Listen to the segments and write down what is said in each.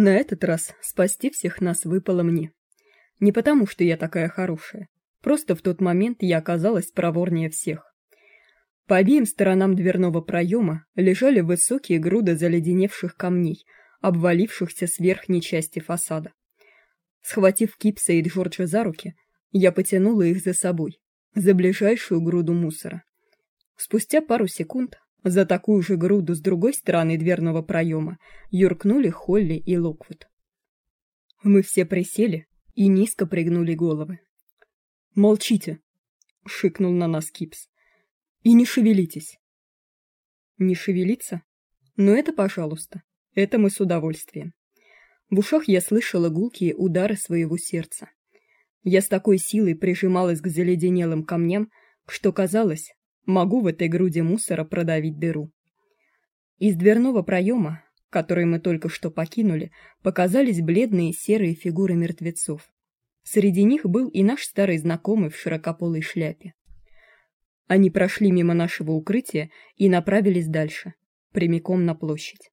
На этот раз спасти всех нас выпало мне. Не потому, что я такая хорошая. Просто в тот момент я оказалась проворнее всех. По обеим сторонам дверного проема лежали высокие груды заледеневших камней, обвалившихся с верхней части фасада. Схватив Кипса и Джорджа за руки, я потянула их за собой, за ближайшую груду мусора. Спустя пару секунд за такую же груду с другой стороны дверного проема юркнули Холли и Локвуд. Мы все присели и низко пригнули головы. «Молчите!» — шикнул на нас Кипс. «И не шевелитесь!» «Не шевелиться? Но это пожалуйста, это мы с удовольствием. В ушах я слышала гулкие удары своего сердца. Я с такой силой прижималась к заледенелым камням, что казалось, могу в этой груди мусора продавить дыру. Из дверного проема, который мы только что покинули, показались бледные серые фигуры мертвецов. Среди них был и наш старый знакомый в широкополой шляпе. Они прошли мимо нашего укрытия и направились дальше, прямиком на площадь.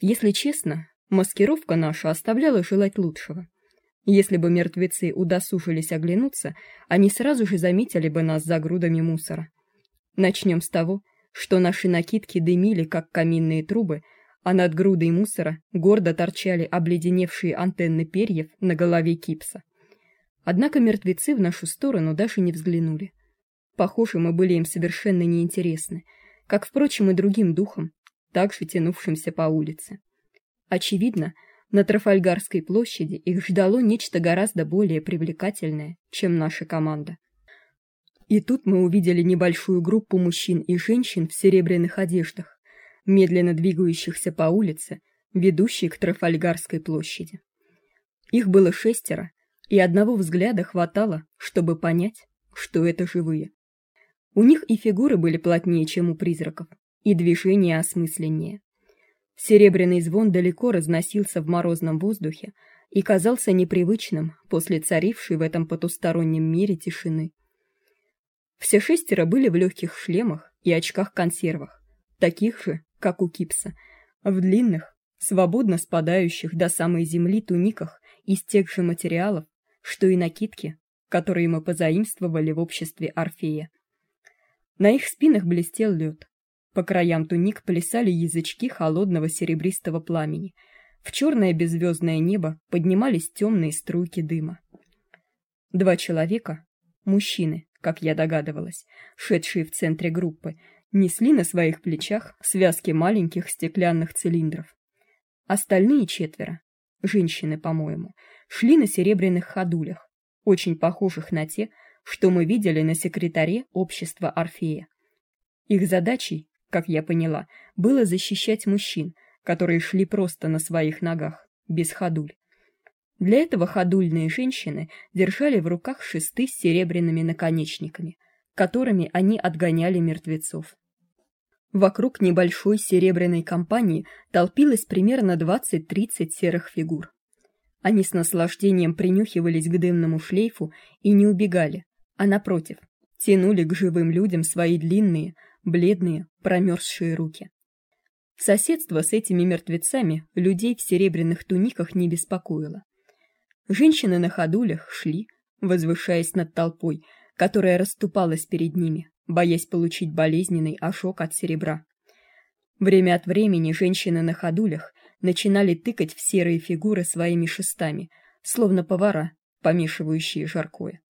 Если честно, маскировка наша оставляла желать лучшего. Если бы мертвецы удосужились оглянуться, они сразу же заметили бы нас за грудами мусора. Начнем с того, что наши накидки дымили, как каминные трубы, а над грудой мусора гордо торчали обледеневшие антенны перьев на голове кипса. Однако мертвецы в нашу сторону даже не взглянули. Похоже, мы были им совершенно неинтересны, как, впрочем, и другим духам, также тянувшимся по улице. Очевидно, на Трафальгарской площади их ждало нечто гораздо более привлекательное, чем наша команда. И тут мы увидели небольшую группу мужчин и женщин в серебряных одеждах, медленно двигающихся по улице, ведущей к Трафальгарской площади. Их было шестеро, и одного взгляда хватало, чтобы понять, что это живые. У них и фигуры были плотнее, чем у призраков, и движения осмысленнее. Серебряный звон далеко разносился в морозном воздухе и казался непривычным после царившей в этом потустороннем мире тишины. Все шестеро были в легких шлемах и очках-консервах, таких же, как у Кипса, в длинных, свободно спадающих до самой земли туниках из тех же материалов, что и накидки, которые мы позаимствовали в обществе Орфея. На их спинах блестел лед. По краям туник плясали язычки холодного серебристого пламени. В черное беззвездное небо поднимались темные струйки дыма. Два человека, мужчины, как я догадывалась, шедшие в центре группы, несли на своих плечах связки маленьких стеклянных цилиндров. Остальные четверо, женщины, по-моему, шли на серебряных ходулях, очень похожих на те, что мы видели на секретаре общества Орфея. Их задачей, как я поняла, было защищать мужчин, которые шли просто на своих ногах, без ходуль. Для этого ходульные женщины держали в руках шесты с серебряными наконечниками, которыми они отгоняли мертвецов. Вокруг небольшой серебряной компании толпилось примерно 20-30 серых фигур. Они с наслаждением принюхивались к дымному шлейфу и не убегали, а напротив, тянули к живым людям свои длинные, бледные, промерзшие руки. Соседство с этими мертвецами людей в серебряных туниках не беспокоило. Женщины на ходулях шли, возвышаясь над толпой, которая расступалась перед ними, боясь получить болезненный ожог от серебра. Время от времени женщины на ходулях начинали тыкать в серые фигуры своими шестами, словно повара, помешивающие жаркое.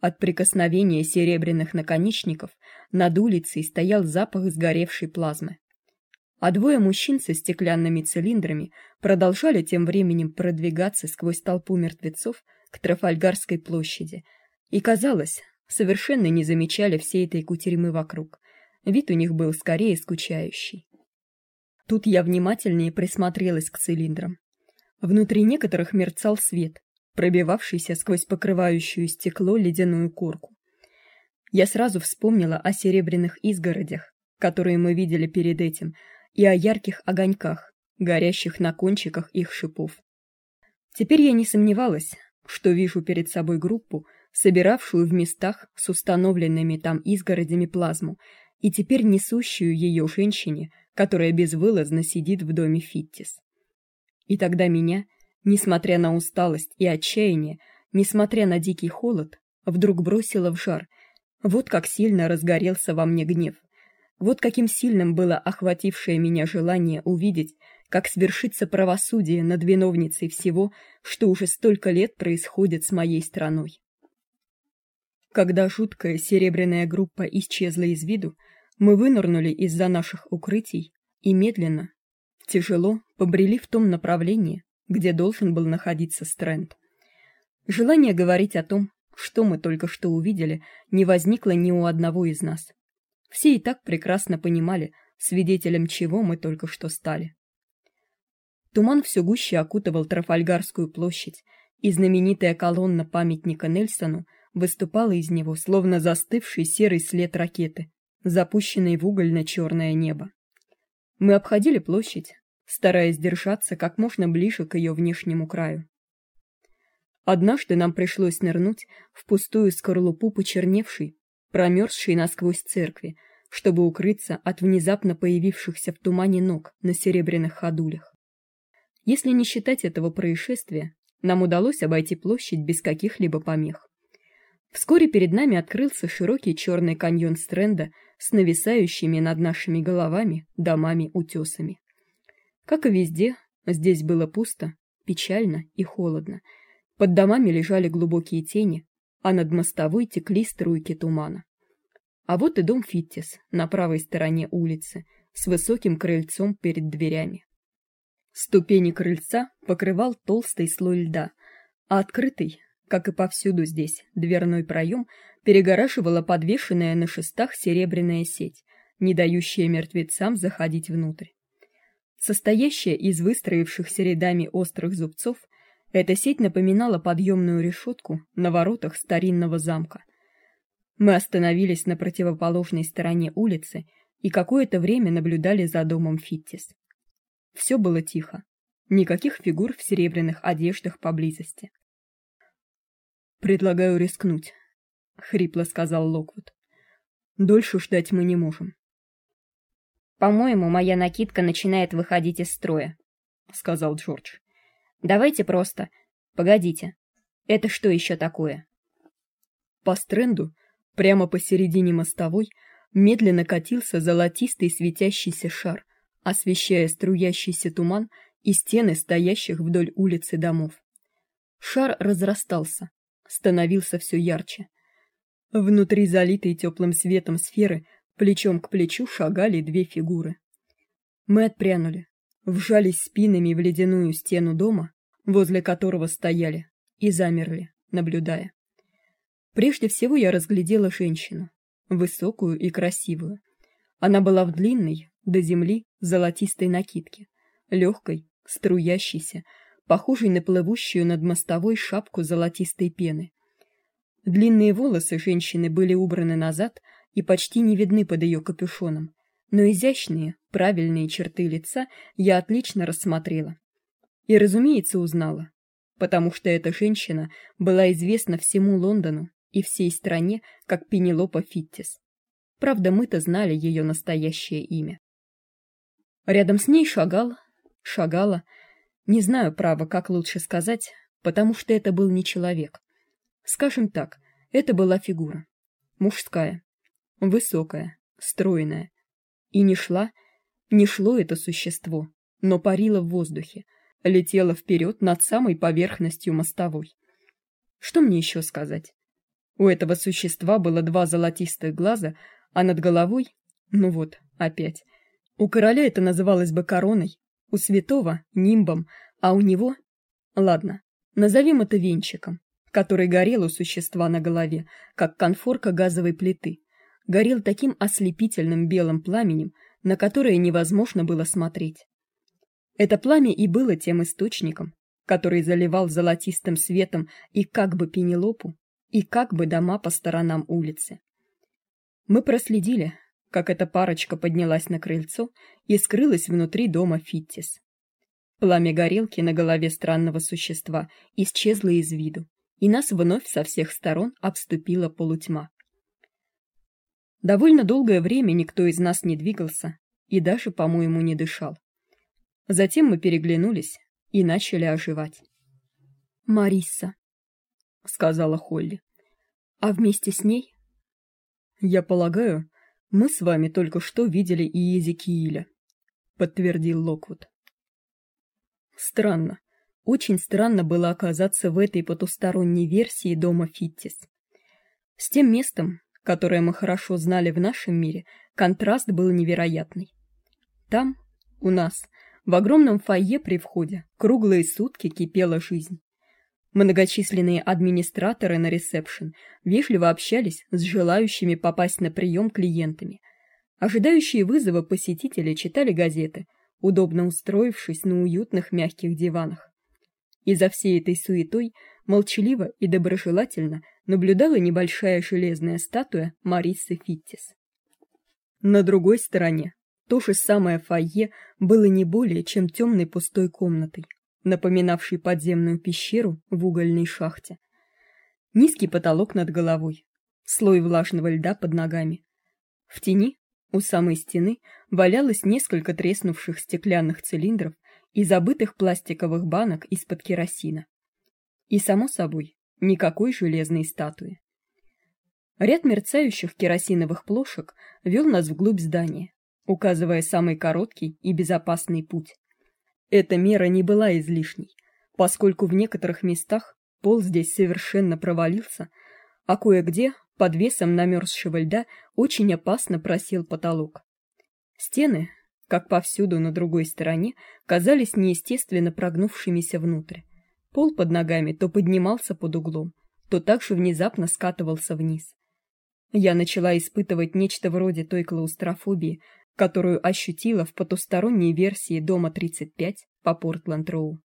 От прикосновения серебряных наконечников над улицей стоял запах сгоревшей плазмы а двое мужчин со стеклянными цилиндрами продолжали тем временем продвигаться сквозь толпу мертвецов к Трафальгарской площади и, казалось, совершенно не замечали всей этой кутерьмы вокруг. Вид у них был скорее скучающий. Тут я внимательнее присмотрелась к цилиндрам. Внутри некоторых мерцал свет, пробивавшийся сквозь покрывающую стекло ледяную корку. Я сразу вспомнила о серебряных изгородях, которые мы видели перед этим, и о ярких огоньках, горящих на кончиках их шипов. Теперь я не сомневалась, что вижу перед собой группу, собиравшую в местах с установленными там изгородями плазму, и теперь несущую ее женщине, которая безвылазно сидит в доме Фиттис. И тогда меня, несмотря на усталость и отчаяние, несмотря на дикий холод, вдруг бросило в жар. Вот как сильно разгорелся во мне гнев. Вот каким сильным было охватившее меня желание увидеть, как свершится правосудие над виновницей всего, что уже столько лет происходит с моей страной. Когда жуткая серебряная группа исчезла из виду, мы вынырнули из-за наших укрытий и медленно, тяжело побрели в том направлении, где должен был находиться Стрэнд. Желание говорить о том, что мы только что увидели, не возникло ни у одного из нас. Все и так прекрасно понимали, свидетелем чего мы только что стали. Туман все гуще окутывал Трафальгарскую площадь, и знаменитая колонна памятника Нельсону выступала из него, словно застывший серый след ракеты, запущенной в угольно-черное небо. Мы обходили площадь, стараясь держаться как можно ближе к ее внешнему краю. Однажды нам пришлось нырнуть в пустую скорлупу почерневшей, промерзшей насквозь церкви, чтобы укрыться от внезапно появившихся в тумане ног на серебряных ходулях. Если не считать этого происшествия, нам удалось обойти площадь без каких-либо помех. Вскоре перед нами открылся широкий черный каньон Стрэнда с нависающими над нашими головами домами-утесами. Как и везде, здесь было пусто, печально и холодно. Под домами лежали глубокие тени, а над мостовой текли струйки тумана. А вот и дом Фиттис на правой стороне улицы с высоким крыльцом перед дверями. Ступени крыльца покрывал толстый слой льда, а открытый, как и повсюду здесь, дверной проем перегораживала подвешенная на шестах серебряная сеть, не дающая мертвецам заходить внутрь. Состоящая из выстроившихся рядами острых зубцов, эта сеть напоминала подъемную решетку на воротах старинного замка. Мы остановились на противоположной стороне улицы и какое-то время наблюдали за домом Фиттис. Все было тихо. Никаких фигур в серебряных одеждах поблизости. Предлагаю рискнуть, хрипло сказал Локвуд. Дольше ждать мы не можем. По-моему, моя накидка начинает выходить из строя, сказал Джордж. Давайте просто. Погодите. Это что еще такое? По стренду, прямо посередине мостовой, медленно катился золотистый светящийся шар, освещая струящийся туман и стены стоящих вдоль улицы домов. Шар разрастался, становился все ярче. Внутри залитой теплым светом сферы Плечом к плечу шагали две фигуры. Мы отпрянули, вжались спинами в ледяную стену дома, возле которого стояли, и замерли, наблюдая. Прежде всего я разглядела женщину, высокую и красивую. Она была в длинной до земли золотистой накидке, легкой, струящейся, похожей на плывущую над мостовой шапку золотистой пены. Длинные волосы женщины были убраны назад, и почти не видны под ее капюшоном, но изящные, правильные черты лица я отлично рассмотрела. И, разумеется, узнала, потому что эта женщина была известна всему Лондону и всей стране как Пенелопа Фиттис. Правда, мы-то знали ее настоящее имя. Рядом с ней шагал, шагала, не знаю, право, как лучше сказать, потому что это был не человек. Скажем так, это была фигура мужская, высокая, стройная. И не шла, не шло это существо, но парило в воздухе, летело вперед над самой поверхностью мостовой. Что мне еще сказать? У этого существа было два золотистых глаза, а над головой, ну вот, опять. У короля это называлось бы короной, у святого нимбом, а у него, ладно, назовем это венчиком, который горел у существа на голове, как конфорка газовой плиты горел таким ослепительным белым пламенем, на которое невозможно было смотреть. Это пламя и было тем источником, который заливал золотистым светом и как бы Пенелопу, и как бы дома по сторонам улицы. Мы проследили, как эта парочка поднялась на крыльцо и скрылась внутри дома Фиттис. Пламя горелки на голове странного существа исчезло из виду, и нас вновь со всех сторон обступила полутьма. Довольно долгое время никто из нас не двигался и даже, по-моему, не дышал. Затем мы переглянулись, и начали оживать. «Мариса», — сказала Холли. «А вместе с ней?» «Я полагаю, мы с вами только что видели и Езекииля», — подтвердил Локвуд. Странно, очень странно было оказаться в этой потусторонней версии дома Фиттис. С тем местом, которое мы хорошо знали в нашем мире, контраст был невероятный. Там, у нас, в огромном фойе при входе, круглые сутки кипела жизнь. Многочисленные администраторы на ресепшн вежливо общались с желающими попасть на прием клиентами. Ожидающие вызова посетители читали газеты, удобно устроившись на уютных мягких диванах. И за всей этой суетой молчаливо и доброжелательно наблюдала небольшая железная статуя Марисы Фиттис. На другой стороне то же самое фойе было не более чем темной пустой комнатой, напоминавшей подземную пещеру в угольной шахте. Низкий потолок над головой, слой влажного льда под ногами. В тени у самой стены валялось несколько треснувших стеклянных цилиндров и забытых пластиковых банок из-под керосина. И само собой, никакой железной статуи. Ряд мерцающих керосиновых плошек вел нас вглубь здания, указывая самый короткий и безопасный путь. Эта мера не была излишней, поскольку в некоторых местах пол здесь совершенно провалился, а кое-где под весом намерзшего льда очень опасно просел потолок. Стены, как повсюду на другой стороне, казались неестественно прогнувшимися внутрь. Пол под ногами то поднимался под углом, то также внезапно скатывался вниз. Я начала испытывать нечто вроде той клаустрофобии, которую ощутила в потусторонней версии дома 35 по Портленд-Роу.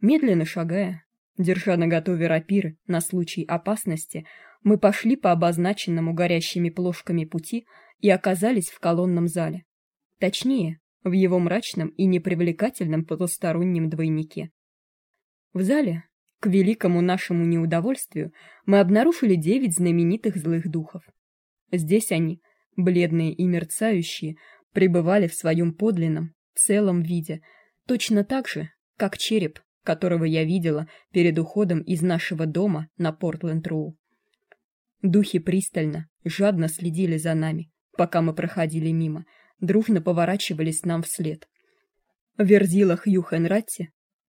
Медленно шагая, держа наготове рапиры на случай опасности, мы пошли по обозначенному горящими плошками пути и оказались в колонном зале. Точнее, в его мрачном и непривлекательном потустороннем двойнике. В зале, к великому нашему неудовольствию, мы обнаружили девять знаменитых злых духов. Здесь они, бледные и мерцающие, пребывали в своем подлинном, целом виде, точно так же, как череп, которого я видела перед уходом из нашего дома на Портленд-Роу. Духи пристально, жадно следили за нами, пока мы проходили мимо, дружно поворачивались нам вслед. Верзила Хью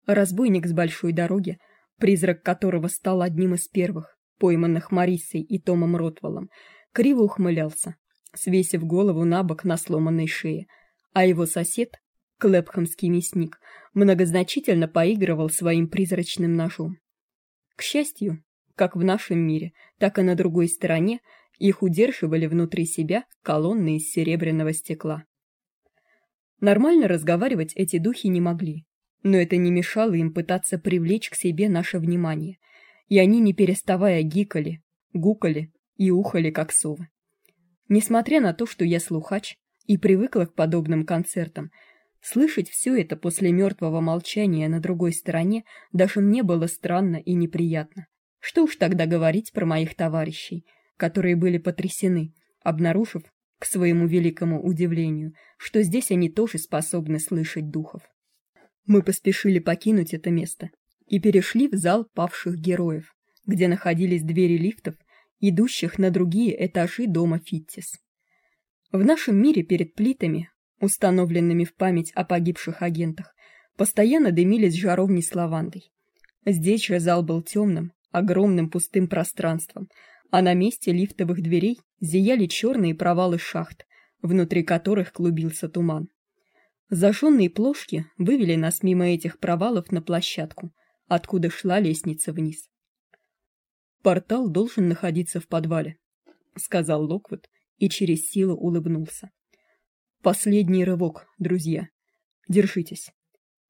разбойник с большой дороги, призрак которого стал одним из первых, пойманных Марисой и Томом Ротвеллом, криво ухмылялся, свесив голову на бок на сломанной шее, а его сосед, клепхамский мясник, многозначительно поигрывал своим призрачным ножом. К счастью, как в нашем мире, так и на другой стороне, их удерживали внутри себя колонны из серебряного стекла. Нормально разговаривать эти духи не могли, но это не мешало им пытаться привлечь к себе наше внимание, и они не переставая гикали, гукали и ухали как совы. Несмотря на то, что я слухач и привыкла к подобным концертам, слышать все это после мертвого молчания на другой стороне даже мне было странно и неприятно. Что уж тогда говорить про моих товарищей, которые были потрясены, обнаружив, к своему великому удивлению, что здесь они тоже способны слышать духов. Мы поспешили покинуть это место и перешли в зал павших героев, где находились двери лифтов, идущих на другие этажи дома Фиттис. В нашем мире перед плитами, установленными в память о погибших агентах, постоянно дымились жаровни с лавандой. Здесь же зал был темным, огромным пустым пространством, а на месте лифтовых дверей зияли черные провалы шахт, внутри которых клубился туман. Зажженные плошки вывели нас мимо этих провалов на площадку, откуда шла лестница вниз. Портал должен находиться в подвале, сказал Локвуд и через силу улыбнулся. Последний рывок, друзья. Держитесь.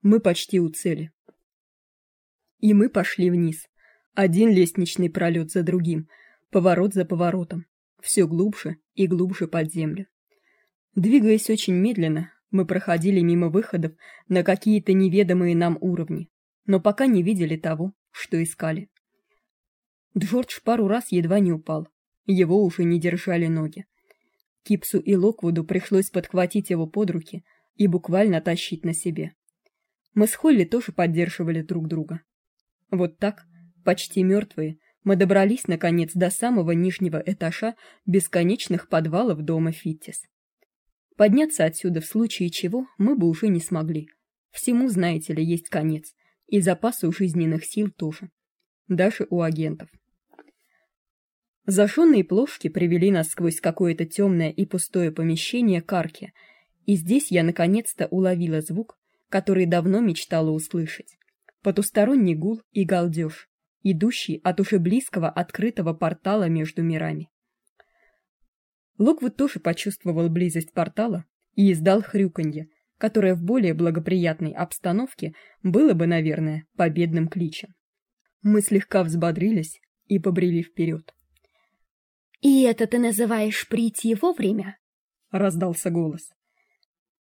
Мы почти у цели. И мы пошли вниз. Один лестничный пролет за другим, поворот за поворотом, все глубже и глубже под землю. Двигаясь очень медленно, мы проходили мимо выходов на какие-то неведомые нам уровни, но пока не видели того, что искали. Джордж пару раз едва не упал. Его уже не держали ноги. Кипсу и Локвуду пришлось подхватить его под руки и буквально тащить на себе. Мы с Холли тоже поддерживали друг друга. Вот так, почти мертвые, мы добрались наконец до самого нижнего этажа бесконечных подвалов дома Фиттис. Подняться отсюда в случае чего мы бы уже не смогли. Всему, знаете ли, есть конец, и запасы у жизненных сил тоже. Даже у агентов. Зашённые плошки привели нас сквозь какое-то темное и пустое помещение к арке, и здесь я наконец-то уловила звук, который давно мечтала услышать. Потусторонний гул и галдеж, идущий от уже близкого открытого портала между мирами. Локвуд тоже почувствовал близость портала и издал хрюканье, которое в более благоприятной обстановке было бы, наверное, победным кличем. Мы слегка взбодрились и побрели вперед. «И это ты называешь прийти вовремя?» — раздался голос.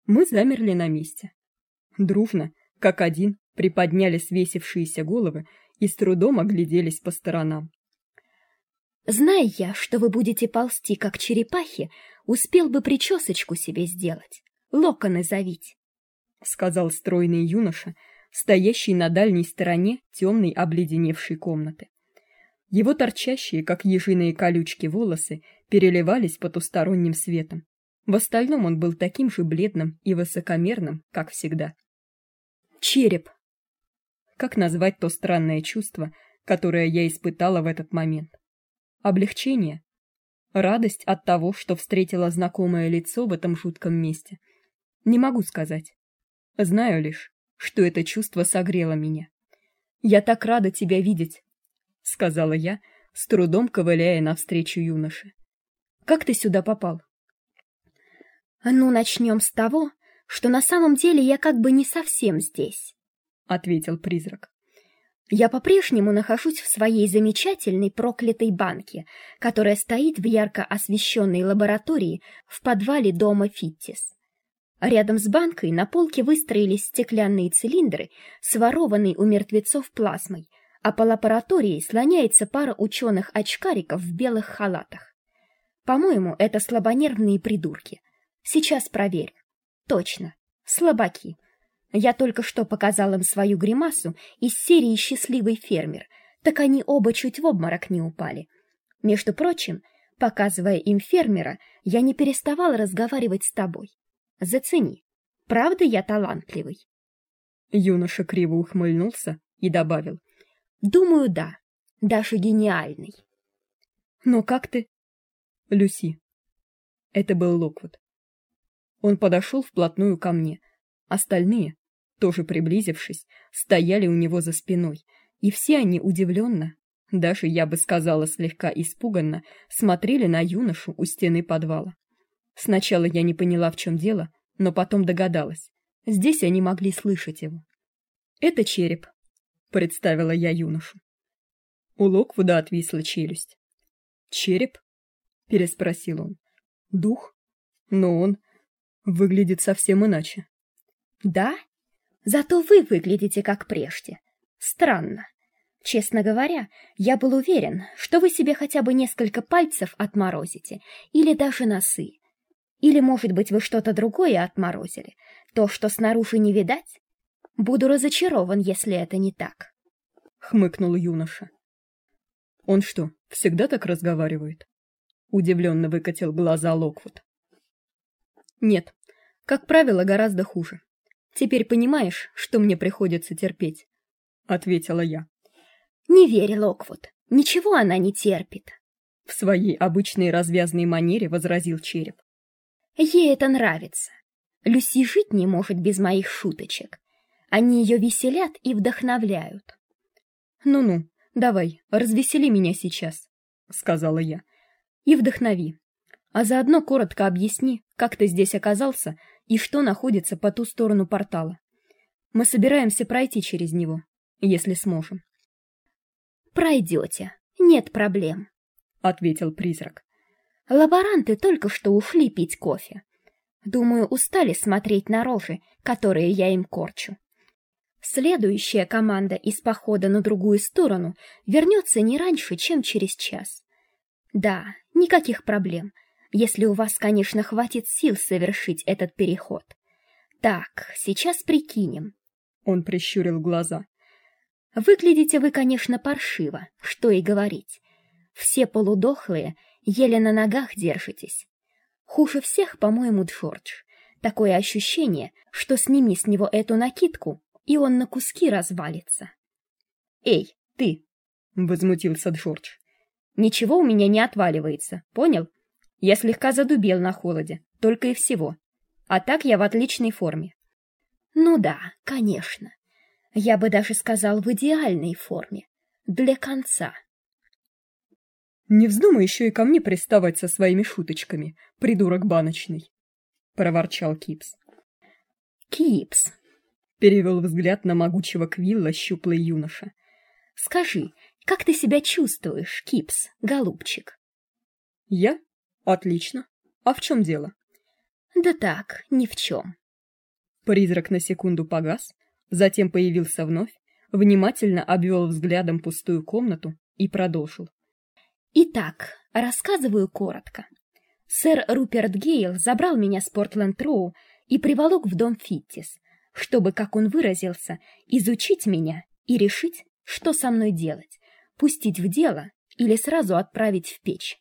Мы замерли на месте. Дружно, как один, приподняли свесившиеся головы и с трудом огляделись по сторонам. Зная я, что вы будете ползти, как черепахи, успел бы причесочку себе сделать, локоны завить, — сказал стройный юноша, стоящий на дальней стороне темной обледеневшей комнаты. Его торчащие, как ежиные колючки, волосы переливались потусторонним светом. В остальном он был таким же бледным и высокомерным, как всегда. Череп. Как назвать то странное чувство, которое я испытала в этот момент? Облегчение? Радость от того, что встретила знакомое лицо в этом жутком месте? Не могу сказать. Знаю лишь, что это чувство согрело меня. Я так рада тебя видеть, сказала я, с трудом ковыляя навстречу юноше. Как ты сюда попал? Ну, начнем с того, что на самом деле я как бы не совсем здесь, ответил призрак. Я по-прежнему нахожусь в своей замечательной проклятой банке, которая стоит в ярко освещенной лаборатории в подвале дома Фиттис. Рядом с банкой на полке выстроились стеклянные цилиндры с ворованной у мертвецов плазмой, а по лаборатории слоняется пара ученых-очкариков в белых халатах. По-моему, это слабонервные придурки. Сейчас проверю. Точно, слабаки. Я только что показал им свою гримасу из серии «Счастливый фермер», так они оба чуть в обморок не упали. Между прочим, показывая им фермера, я не переставал разговаривать с тобой. Зацени. Правда я талантливый? Юноша криво ухмыльнулся и добавил. Думаю, да. Даже гениальный. Но как ты? Люси. Это был Локвуд. Он подошел вплотную ко мне. Остальные, тоже приблизившись, стояли у него за спиной, и все они удивленно, даже я бы сказала слегка испуганно, смотрели на юношу у стены подвала. Сначала я не поняла, в чем дело, но потом догадалась. Здесь они могли слышать его. Это череп, представила я юношу. У Локвуда отвисла челюсть. Череп? переспросил он. Дух? Но он выглядит совсем иначе. Да? Зато вы выглядите как прежде. Странно. Честно говоря, я был уверен, что вы себе хотя бы несколько пальцев отморозите, или даже носы. Или, может быть, вы что-то другое отморозили, то, что снаружи не видать? Буду разочарован, если это не так. Хмыкнул юноша. Он что, всегда так разговаривает? Удивленно выкатил глаза Локвуд. Нет, как правило, гораздо хуже. Теперь понимаешь, что мне приходится терпеть, ответила я. Не верь, Локвуд. Ничего она не терпит. В своей обычной развязной манере возразил череп. Ей это нравится. Люси жить не может без моих шуточек. Они ее веселят и вдохновляют. Ну-ну, давай, развесели меня сейчас, сказала я. И вдохнови. А заодно коротко объясни, как ты здесь оказался и что находится по ту сторону портала. Мы собираемся пройти через него, если сможем. Пройдете, нет проблем, ответил призрак. Лаборанты только что ушли пить кофе. Думаю, устали смотреть на рожи, которые я им корчу. Следующая команда из похода на другую сторону вернется не раньше, чем через час. Да, никаких проблем если у вас, конечно, хватит сил совершить этот переход. Так, сейчас прикинем. Он прищурил глаза. Выглядите вы, конечно, паршиво, что и говорить. Все полудохлые, еле на ногах держитесь. Хуже всех, по-моему, Джордж. Такое ощущение, что сними с него эту накидку, и он на куски развалится. «Эй, ты!» — возмутился Джордж. «Ничего у меня не отваливается, понял? Я слегка задубел на холоде, только и всего. А так я в отличной форме». «Ну да, конечно. Я бы даже сказал, в идеальной форме. Для конца». «Не вздумай еще и ко мне приставать со своими шуточками, придурок баночный!» — проворчал Кипс. «Кипс!» — перевел взгляд на могучего Квилла щуплый юноша. Скажи, как ты себя чувствуешь, Кипс, голубчик? Я? Отлично. А в чем дело? Да так, ни в чем. Призрак на секунду погас, затем появился вновь, внимательно обвел взглядом пустую комнату и продолжил. Итак, рассказываю коротко. Сэр Руперт Гейл забрал меня с Портленд-Роу и приволок в дом Фиттис, чтобы, как он выразился, изучить меня и решить, что со мной делать? Пустить в дело или сразу отправить в печь?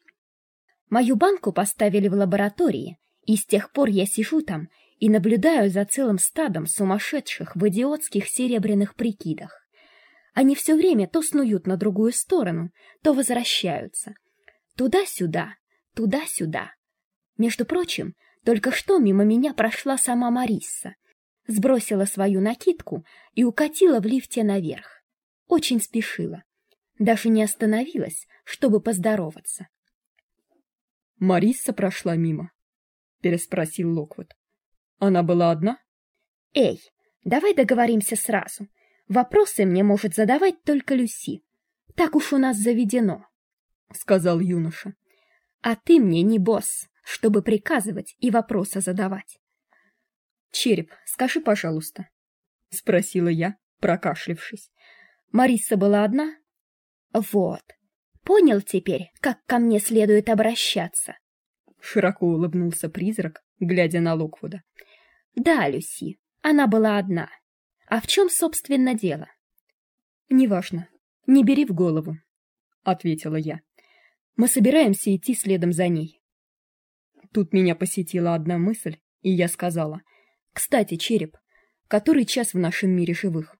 Мою банку поставили в лаборатории, и с тех пор я сижу там и наблюдаю за целым стадом сумасшедших в идиотских серебряных прикидах. Они все время то снуют на другую сторону, то возвращаются. Туда-сюда, туда-сюда. Между прочим, только что мимо меня прошла сама Марисса, сбросила свою накидку и укатила в лифте наверх. Очень спешила. Даже не остановилась, чтобы поздороваться. «Мариса прошла мимо?» — переспросил Локвуд. «Она была одна?» «Эй, давай договоримся сразу. Вопросы мне может задавать только Люси. Так уж у нас заведено», — сказал юноша. «А ты мне не босс, чтобы приказывать и вопросы задавать». «Череп, скажи, пожалуйста», — спросила я, прокашлившись. Мариса была одна? Вот. Понял теперь, как ко мне следует обращаться? Широко улыбнулся призрак, глядя на Локвуда. Да, Люси, она была одна. А в чем, собственно, дело? Неважно. Не бери в голову, ответила я. Мы собираемся идти следом за ней. Тут меня посетила одна мысль, и я сказала: "Кстати, череп, который час в нашем мире живых?"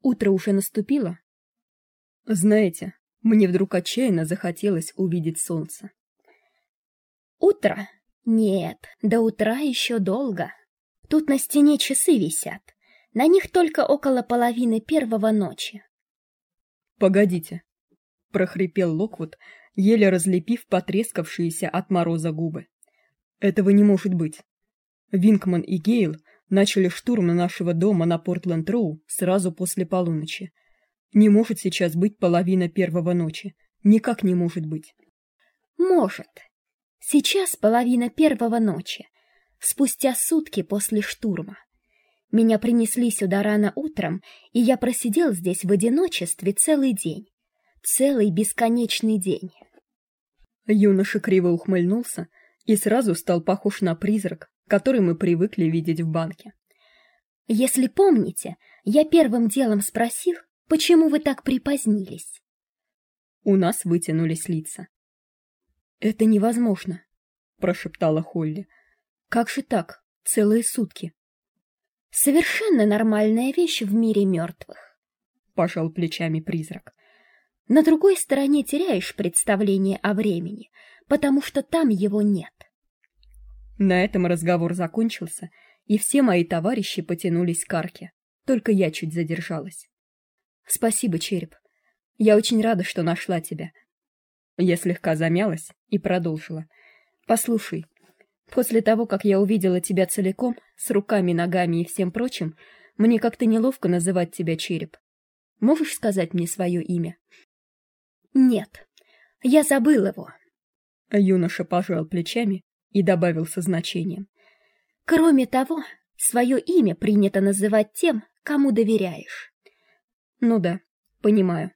Утро уже наступило. Знаете, мне вдруг отчаянно захотелось увидеть солнце. Утро? Нет, до утра еще долго. Тут на стене часы висят. На них только около половины первого ночи. Погодите, прохрипел Локвуд, еле разлепив потрескавшиеся от мороза губы. Этого не может быть. Винкман и Гейл начали штурм нашего дома на Портленд-Роу сразу после полуночи. Не может сейчас быть половина первого ночи. Никак не может быть. Может. Сейчас половина первого ночи. Спустя сутки после штурма. Меня принесли сюда рано утром, и я просидел здесь в одиночестве целый день. Целый бесконечный день. Юноша криво ухмыльнулся и сразу стал похож на призрак, который мы привыкли видеть в банке. Если помните, я первым делом спросил, почему вы так припозднились. У нас вытянулись лица. Это невозможно, прошептала Холли. Как же так? Целые сутки. Совершенно нормальная вещь в мире мертвых. Пожал плечами призрак. На другой стороне теряешь представление о времени, потому что там его нет. На этом разговор закончился, и все мои товарищи потянулись к арке. Только я чуть задержалась. Спасибо, череп. Я очень рада, что нашла тебя. Я слегка замялась и продолжила. Послушай, после того, как я увидела тебя целиком, с руками, ногами и всем прочим, мне как-то неловко называть тебя череп. Можешь сказать мне свое имя? Нет, я забыл его. Юноша пожал плечами и добавил со значением. Кроме того, свое имя принято называть тем, кому доверяешь. Ну да, понимаю.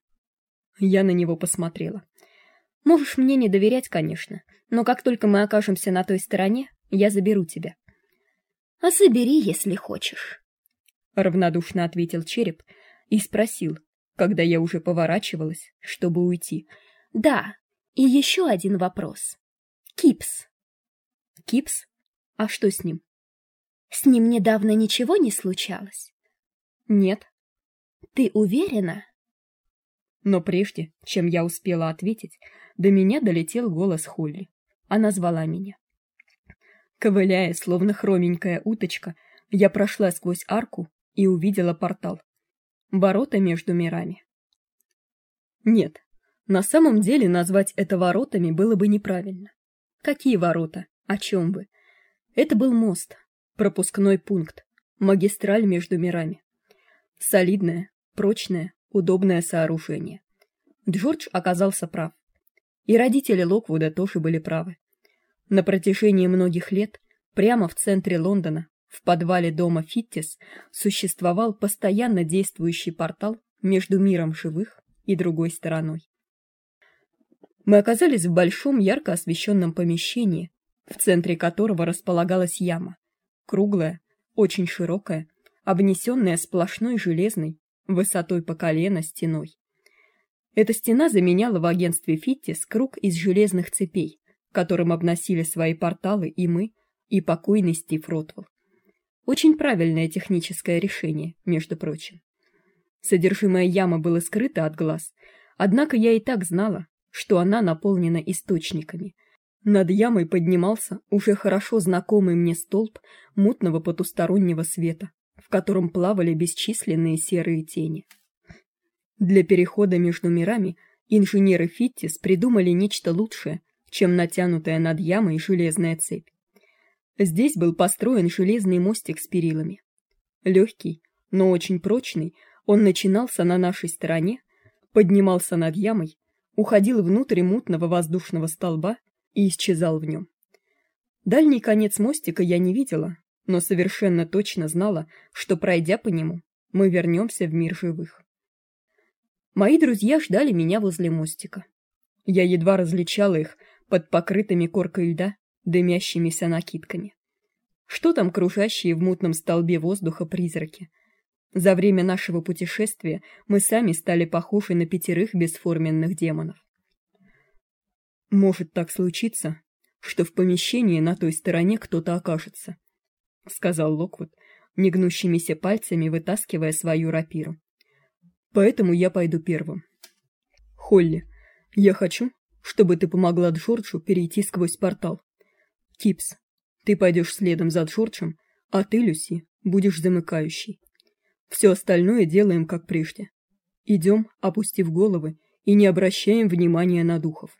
Я на него посмотрела. Можешь мне не доверять, конечно, но как только мы окажемся на той стороне, я заберу тебя. А забери, если хочешь. равнодушно ответил череп и спросил, когда я уже поворачивалась, чтобы уйти. Да, и еще один вопрос. Кипс. Кипс? А что с ним? С ним недавно ничего не случалось? Нет. Ты уверена? Но прежде, чем я успела ответить, до меня долетел голос Холли. Она звала меня. Ковыляя, словно хроменькая уточка, я прошла сквозь арку и увидела портал. Ворота между мирами. Нет, на самом деле назвать это воротами было бы неправильно. Какие ворота? О чем вы? Это был мост, пропускной пункт, магистраль между мирами. Солидное, прочное, удобное сооружение. Джордж оказался прав. И родители Локвуда тоже были правы. На протяжении многих лет прямо в центре Лондона, в подвале дома Фиттис, существовал постоянно действующий портал между миром живых и другой стороной. Мы оказались в большом ярко освещенном помещении, в центре которого располагалась яма, круглая, очень широкая, обнесенная сплошной железной, высотой по колено стеной. Эта стена заменяла в агентстве Фиттис круг из железных цепей, которым обносили свои порталы и мы, и покойный Стив Ротвелл. Очень правильное техническое решение, между прочим. Содержимое ямы было скрыто от глаз, однако я и так знала, что она наполнена источниками. Над ямой поднимался уже хорошо знакомый мне столб мутного потустороннего света, в котором плавали бесчисленные серые тени. Для перехода между мирами инженеры Фиттис придумали нечто лучшее, чем натянутая над ямой железная цепь. Здесь был построен железный мостик с перилами. Легкий, но очень прочный, он начинался на нашей стороне, поднимался над ямой, уходил внутрь мутного воздушного столба и исчезал в нем. Дальний конец мостика я не видела, но совершенно точно знала, что пройдя по нему, мы вернемся в мир живых. Мои друзья ждали меня возле мостика. Я едва различала их под покрытыми коркой льда, дымящимися накидками. Что там кружащие в мутном столбе воздуха призраки? За время нашего путешествия мы сами стали похожи на пятерых бесформенных демонов. Может так случиться, что в помещении на той стороне кто-то окажется, сказал Локвуд, негнущимися пальцами вытаскивая свою рапиру. Поэтому я пойду первым. Холли, я хочу, чтобы ты помогла Джорджу перейти сквозь портал. Кипс, ты пойдешь следом за Джорджем, а ты, Люси, будешь замыкающей. Все остальное делаем как прежде. Идем, опустив головы и не обращаем внимания на духов.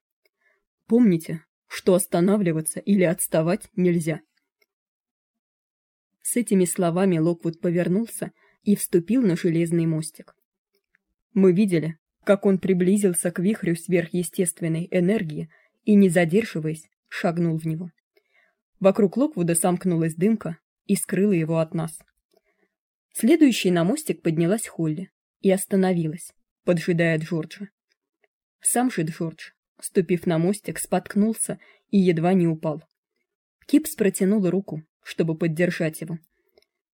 Помните, что останавливаться или отставать нельзя. С этими словами Локвуд повернулся и вступил на железный мостик. Мы видели, как он приблизился к вихрю сверхъестественной энергии и, не задерживаясь, шагнул в него. Вокруг Локвуда сомкнулась дымка и скрыла его от нас. Следующей на мостик поднялась Холли и остановилась, поджидая Джорджа. Сам же Джордж, ступив на мостик, споткнулся и едва не упал. Кипс протянул руку, чтобы поддержать его.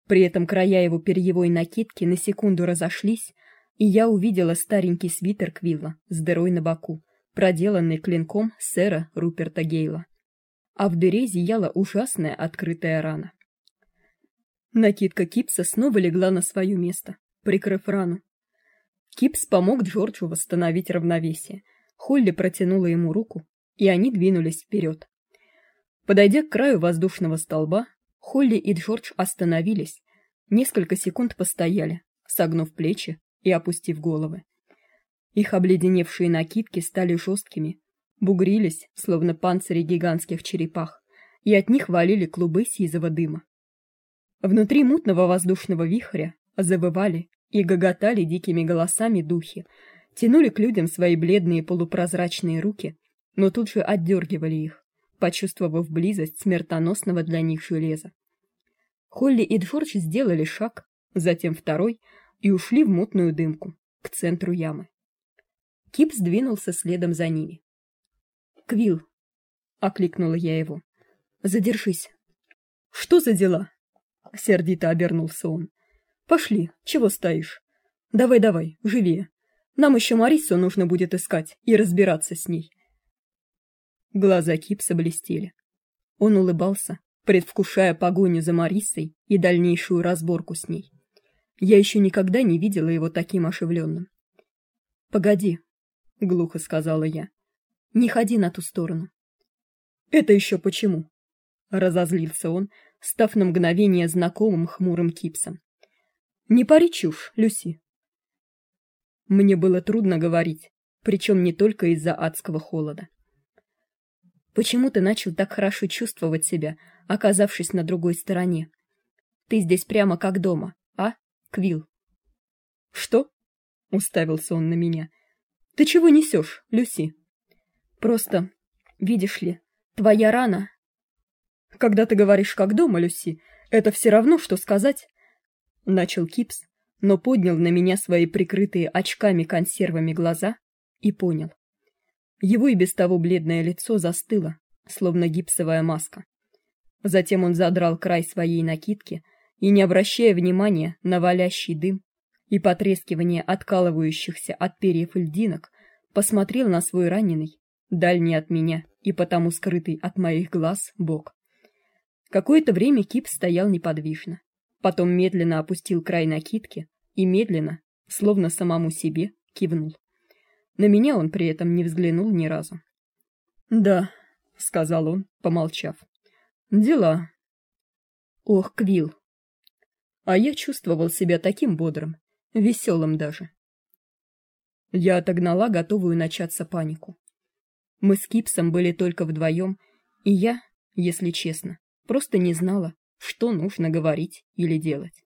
При этом края его перьевой накидки на секунду разошлись, и я увидела старенький свитер Квилла с дырой на боку, проделанный клинком сэра Руперта Гейла. А в дыре зияла ужасная открытая рана. Накидка Кипса снова легла на свое место, прикрыв рану. Кипс помог Джорджу восстановить равновесие. Холли протянула ему руку, и они двинулись вперед. Подойдя к краю воздушного столба, Холли и Джордж остановились, несколько секунд постояли, согнув плечи и опустив головы. Их обледеневшие накидки стали жесткими, бугрились, словно панцири гигантских черепах, и от них валили клубы сизого дыма. Внутри мутного воздушного вихря завывали и гоготали дикими голосами духи, тянули к людям свои бледные полупрозрачные руки, но тут же отдергивали их, почувствовав близость смертоносного для них железа. Холли и Джордж сделали шаг, затем второй — и ушли в мутную дымку, к центру ямы. Кип сдвинулся следом за ними. «Квилл!» — окликнула я его. «Задержись!» «Что за дела?» — сердито обернулся он. Пошли, чего стоишь? Давай-давай, живее. Нам еще Марису нужно будет искать и разбираться с ней. Глаза Кипса блестели. Он улыбался, предвкушая погоню за Марисой и дальнейшую разборку с ней. Я еще никогда не видела его таким ошеломленным. «Погоди», — глухо сказала я. «Не ходи на ту сторону». «Это еще почему?» — разозлился он, став на мгновение знакомым хмурым Кипсом. «Не пари чушь, Люси». Мне было трудно говорить, причем не только из-за адского холода. Почему ты начал так хорошо чувствовать себя, оказавшись на другой стороне? Ты здесь прямо как дома, а, Квил? Что? Уставился он на меня. Ты чего несешь, Люси? Просто, видишь ли, твоя рана... Когда ты говоришь как дома, Люси, это все равно, что сказать... Начал Кипс, но поднял на меня свои прикрытые очками-консервами глаза и понял. Его и без того бледное лицо застыло, словно гипсовая маска. Затем он задрал край своей накидки и, не обращая внимания на валящий дым и потрескивание откалывающихся от перьев льдинок, посмотрел на свой раненый, дальний от меня и потому скрытый от моих глаз, бок. Какое-то время Кип стоял неподвижно, потом медленно опустил край накидки и медленно, словно самому себе, кивнул. На меня он при этом не взглянул ни разу. "Да", сказал он, помолчав. "Дела. Ох, Квил. А я чувствовал себя таким бодрым, веселым даже. Я отогнала готовую начаться панику. Мы с Кипсом были только вдвоем, и я, если честно, просто не знала, что нужно говорить или делать.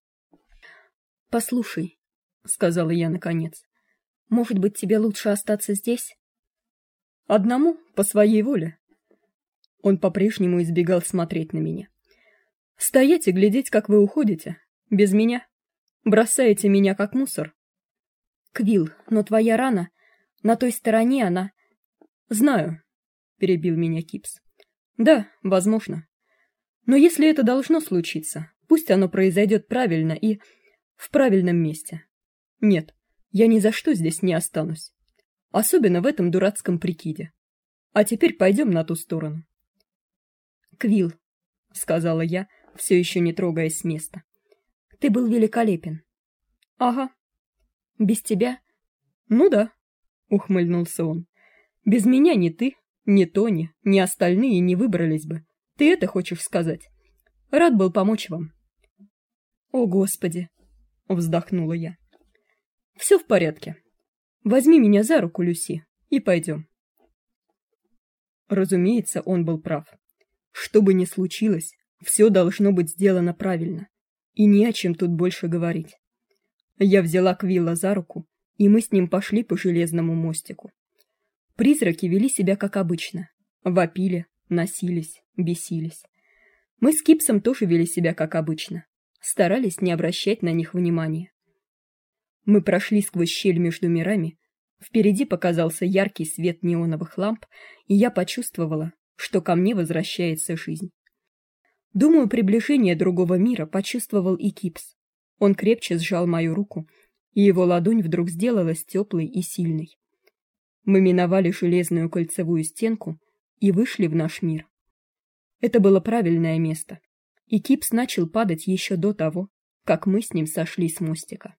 Послушай, сказала я наконец. Может быть, тебе лучше остаться здесь? Одному по своей воле. Он по-прежнему избегал смотреть на меня. Стоять и глядеть, как вы уходите, без меня, бросаете меня как мусор. Квил, но твоя рана на той стороне она. Знаю, перебил меня Кипс. Да, возможно. Но если это должно случиться, пусть оно произойдет правильно и в правильном месте. Нет, я ни за что здесь не останусь. Особенно в этом дурацком прикиде. А теперь пойдем на ту сторону. Квил, сказала я, все еще не трогаясь с места. Ты был великолепен. Ага. Без тебя? Ну да, ухмыльнулся он. Без меня ни ты, ни Тони, ни остальные не выбрались бы. Ты это хочешь сказать? Рад был помочь вам. О, господи, вздохнула я. Все в порядке. Возьми меня за руку, Люси, и пойдем. Разумеется, он был прав. Что бы ни случилось, все должно быть сделано правильно, и не о чем тут больше говорить. Я взяла Квилла за руку, и мы с ним пошли по железному мостику. Призраки вели себя как обычно: вопили, носились, бесились. Мы с Кипсом тоже вели себя как обычно старались не обращать на них внимания. Мы прошли сквозь щель между мирами. Впереди показался яркий свет неоновых ламп, и я почувствовала, что ко мне возвращается жизнь. Думаю, приближение другого мира почувствовал и Кипс. Он крепче сжал мою руку, и его ладонь вдруг сделалась теплой и сильной. Мы миновали железную кольцевую стенку и вышли в наш мир. Это было правильное место и Кипс начал падать еще до того, как мы с ним сошли с мостика.